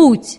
путь.